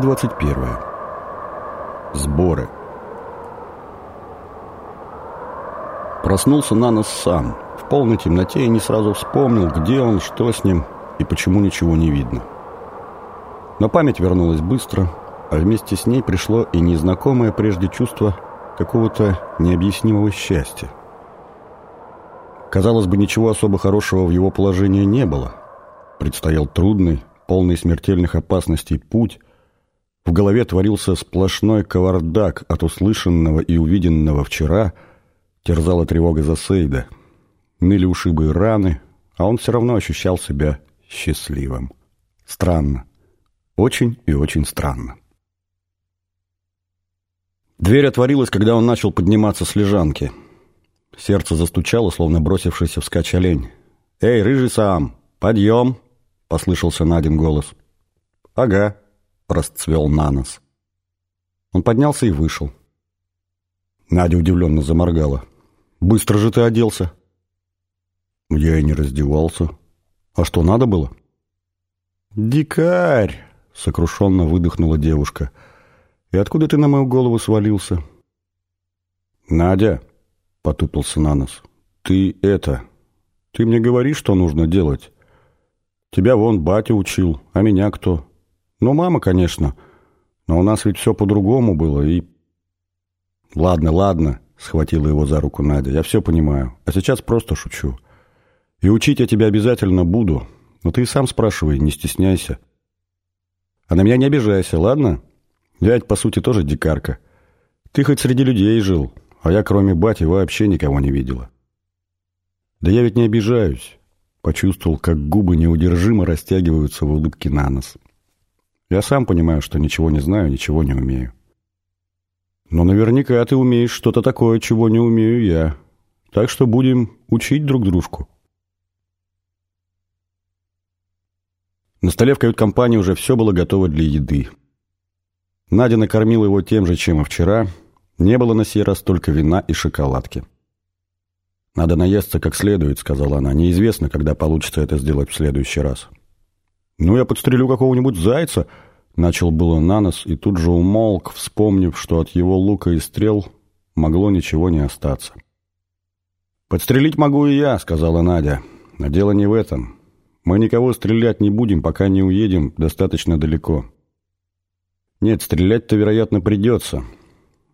Глава 21. Сборы. Проснулся Нанос сам, в полной темноте и не сразу вспомнил, где он, что с ним и почему ничего не видно. Но память вернулась быстро, а вместе с ней пришло и незнакомое прежде чувство какого-то необъяснимого счастья. Казалось бы, ничего особо хорошего в его положении не было. Предстоял трудный, полный смертельных опасностей путь, в голове творился сплошной кавардак от услышанного и увиденного вчера, терзала тревога за Сейда. Ныли ушибы и раны, а он все равно ощущал себя счастливым. Странно. Очень и очень странно. Дверь отворилась, когда он начал подниматься с лежанки. Сердце застучало, словно бросившийся вскачь олень. «Эй, рыжий сам, подъем!» — послышался Надин голос. «Ага», расцвел на нос. Он поднялся и вышел. Надя удивленно заморгала. «Быстро же ты оделся!» «Я и не раздевался. А что, надо было?» «Дикарь!» — сокрушенно выдохнула девушка. «И откуда ты на мою голову свалился?» «Надя!» — потупился на нос. «Ты это... Ты мне говоришь, что нужно делать? Тебя вон батя учил, а меня кто?» Ну, мама, конечно. Но у нас ведь все по-другому было, и... Ладно, ладно, схватила его за руку Надя. Я все понимаю. А сейчас просто шучу. И учить я тебя обязательно буду. Но ты и сам спрашивай, не стесняйся. А на меня не обижайся, ладно? Я ведь, по сути, тоже дикарка. Ты хоть среди людей жил, а я, кроме бати, вообще никого не видела. Да я ведь не обижаюсь. Почувствовал, как губы неудержимо растягиваются в улыбке на нос. Я сам понимаю, что ничего не знаю, ничего не умею. Но наверняка ты умеешь что-то такое, чего не умею я. Так что будем учить друг дружку. На столе в кают-компании уже все было готово для еды. Надя накормила его тем же, чем и вчера. Не было на сей раз только вина и шоколадки. «Надо наесться как следует», — сказала она. «Неизвестно, когда получится это сделать в следующий раз». «Ну, я подстрелю какого-нибудь зайца», — начал было на нос и тут же умолк, вспомнив, что от его лука и стрел могло ничего не остаться. «Подстрелить могу и я», — сказала Надя. «Но дело не в этом. Мы никого стрелять не будем, пока не уедем достаточно далеко». «Нет, стрелять-то, вероятно, придется.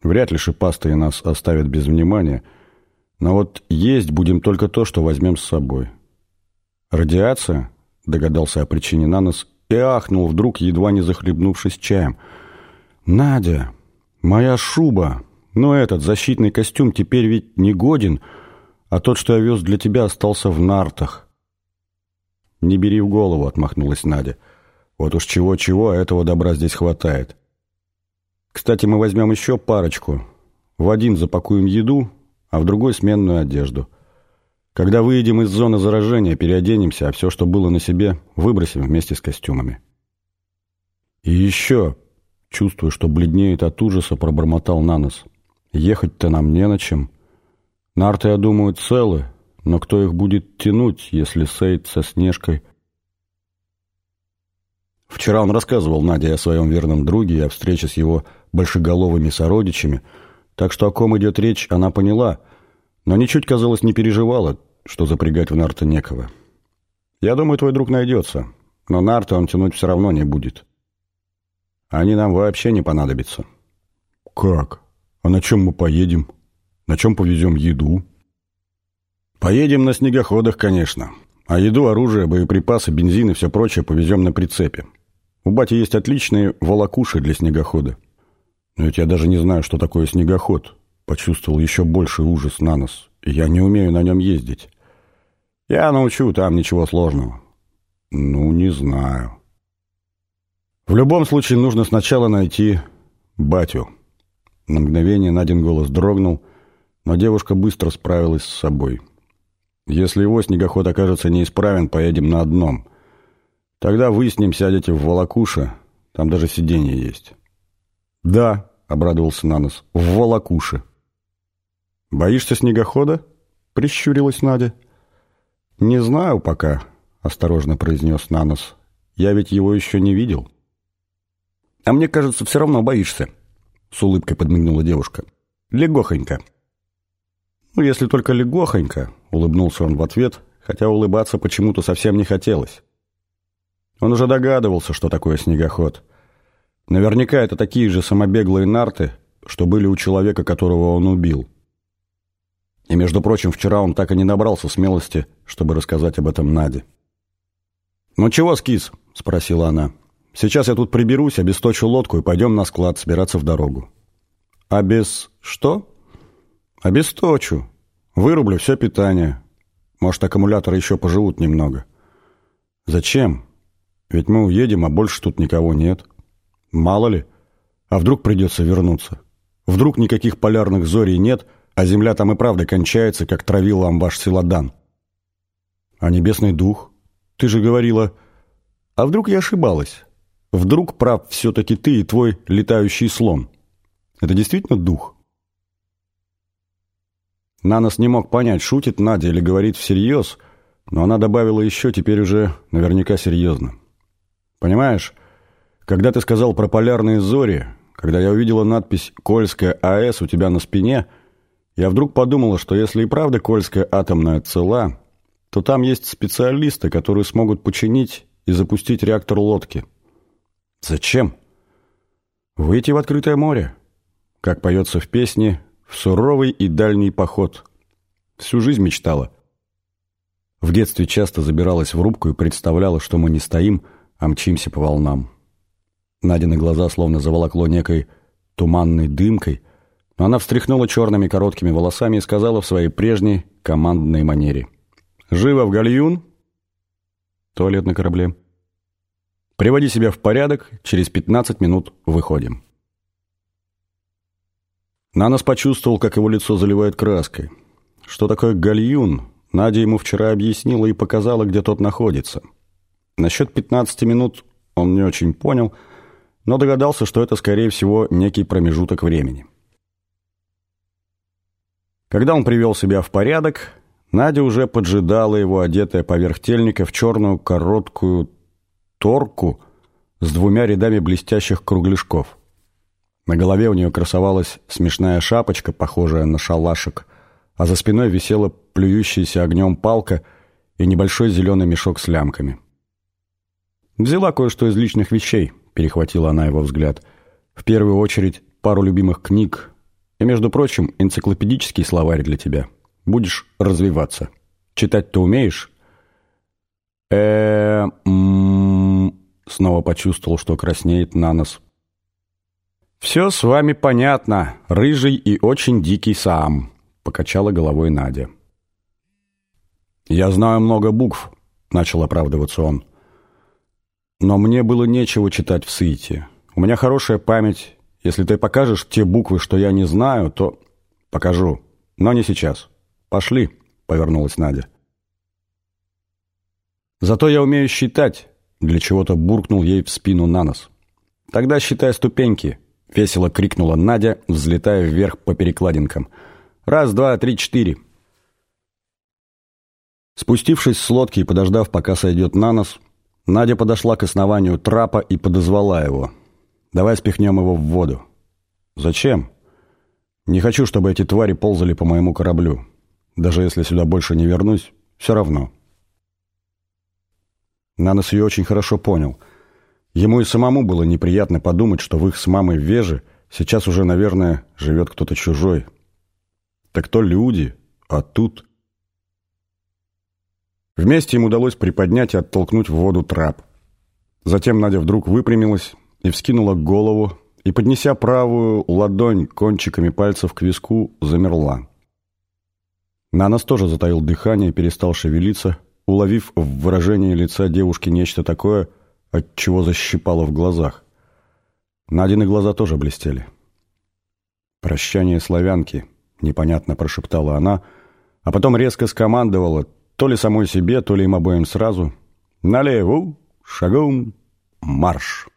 Вряд ли шипастые нас оставят без внимания. Но вот есть будем только то, что возьмем с собой. Радиация?» Догадался о причине Нанос и ахнул вдруг, едва не захлебнувшись чаем. «Надя, моя шуба! Но этот защитный костюм теперь ведь не годен, а тот, что я вез для тебя, остался в нартах». «Не бери в голову», — отмахнулась Надя. «Вот уж чего-чего, а этого добра здесь хватает. Кстати, мы возьмем еще парочку. В один запакуем еду, а в другой сменную одежду». Когда выйдем из зоны заражения, переоденемся, а все, что было на себе, выбросим вместе с костюмами. И еще, чувствуя, что бледнеет от ужаса, пробормотал на нос. Ехать-то нам не на чем. Нарты, я думаю, целы, но кто их будет тянуть, если Сейд со Снежкой... Вчера он рассказывал Наде о своем верном друге и о встрече с его большеголовыми сородичами, так что о ком идет речь, она поняла, но ничуть, казалось, не переживала, что запрягать в нарты некого. Я думаю, твой друг найдется, но нарты он тянуть все равно не будет. Они нам вообще не понадобятся. Как? А на чем мы поедем? На чем повезем еду? Поедем на снегоходах, конечно. А еду, оружие, боеприпасы, бензин и все прочее повезем на прицепе. У бати есть отличные волокуши для снегохода. Но ведь я даже не знаю, что такое снегоход. Почувствовал еще больший ужас на нос. Я не умею на нем ездить. Я научу, там ничего сложного. Ну, не знаю. В любом случае нужно сначала найти батю. На мгновение Надин голос дрогнул, но девушка быстро справилась с собой. Если его снегоход окажется неисправен, поедем на одном. Тогда вы с ним сядете в волокуше, там даже сиденье есть. Да, обрадовался Нанос, в волокуше. Боишься снегохода? Прищурилась Надя. «Не знаю пока», — осторожно произнес Нанос. «Я ведь его еще не видел». А мне кажется, все равно боишься. С улыбкой подмигнула девушка. Легохонько. Ну, если только легохонько, улыбнулся он в ответ, хотя улыбаться почему-то совсем не хотелось. Он уже догадывался, что такое снегоход. Наверняка это такие же самобеглые нарты, что были у человека, которого он убил. И, между прочим, вчера он так и не набрался смелости, чтобы рассказать об этом Наде. «Ну чего, скис?» — спросила она. «Сейчас я тут приберусь, обесточу лодку и пойдем на склад собираться в дорогу». «А без что?» «Обесточу. Вырублю все питание. Может, аккумуляторы еще поживут немного». «Зачем? Ведь мы уедем, а больше тут никого нет. Мало ли. А вдруг придется вернуться? Вдруг никаких полярных зорей нет, а земля там и правда кончается, как травил амбаш Силадан? А небесный дух? Ты же говорила... А вдруг я ошибалась? Вдруг прав все-таки ты и твой летающий слон? Это действительно дух?» Нанос не мог понять, шутит Надя или говорит всерьез, но она добавила еще теперь уже наверняка серьезно. Понимаешь, когда ты сказал про полярные зори, когда я увидела надпись «Кольская АЭС» у тебя на спине, я вдруг подумала, что если и правда Кольская атомная цела, то там есть специалисты, которые смогут починить и запустить реактор лодки. Зачем? Выйти в открытое море. Как поется в песне «В суровый и дальний поход». Всю жизнь мечтала. В детстве часто забиралась в рубку и представляла, что мы не стоим, а мчимся по волнам. Надины глаза словно заволокло некой туманной дымкой, она встряхнула черными короткими волосами и сказала в своей прежней командной манере. «Живо в гальюн!» Туалет на корабле. «Приводи себя в порядок, через 15 минут выходим». Нанос почувствовал, как его лицо заливает краской. Что такое гальюн, Надя ему вчера объяснила и показала, где тот находится – Насчет 15 минут он не очень понял, но догадался, что это, скорее всего, некий промежуток времени. Когда он привел себя в порядок, Надя уже поджидала его, одетая поверх тельника, в черную короткую торку с двумя рядами блестящих кругляшков. На голове у нее красовалась смешная шапочка, похожая на шалашик, а за спиной висела плюющаяся огнем палка и небольшой зеленый мешок с лямками. «Взяла кое-что из личных вещей», — перехватила она его взгляд. «В первую очередь пару любимых книг. И, между прочим, энциклопедический словарь для тебя. Будешь развиваться. Читать-то умеешь?» э Снова почувствовал, что краснеет на нос. «Все с вами понятно. Рыжий и очень дикий сам», — покачала головой Надя. «Я знаю много букв», — начал оправдываться он. Но мне было нечего читать в Сыте. У меня хорошая память. Если ты покажешь те буквы, что я не знаю, то... Покажу. Но не сейчас. Пошли, повернулась Надя. Зато я умею считать, для чего-то буркнул ей в спину на нос. Тогда считай ступеньки, весело крикнула Надя, взлетая вверх по перекладинкам. Раз, два, три, четыре. Спустившись с лодки и подождав, пока сойдет на нос, Надя подошла к основанию трапа и подозвала его. «Давай спихнем его в воду». «Зачем?» «Не хочу, чтобы эти твари ползали по моему кораблю. Даже если сюда больше не вернусь, все равно». Нанос ее очень хорошо понял. Ему и самому было неприятно подумать, что в их с мамой веже сейчас уже, наверное, живет кто-то чужой. Так то люди, а тут... Вместе им удалось приподнять и оттолкнуть в воду трап. Затем Надя вдруг выпрямилась и вскинула голову, и, поднеся правую ладонь кончиками пальцев к виску, замерла. Нанос тоже затаил дыхание и перестал шевелиться, уловив в выражении лица девушки нечто такое, от чего защипало в глазах. Надины глаза тоже блестели. «Прощание славянки», — непонятно прошептала она, а потом резко скомандовала, то ли самой себе, то ли им обоим сразу. Налево, шагом, марш.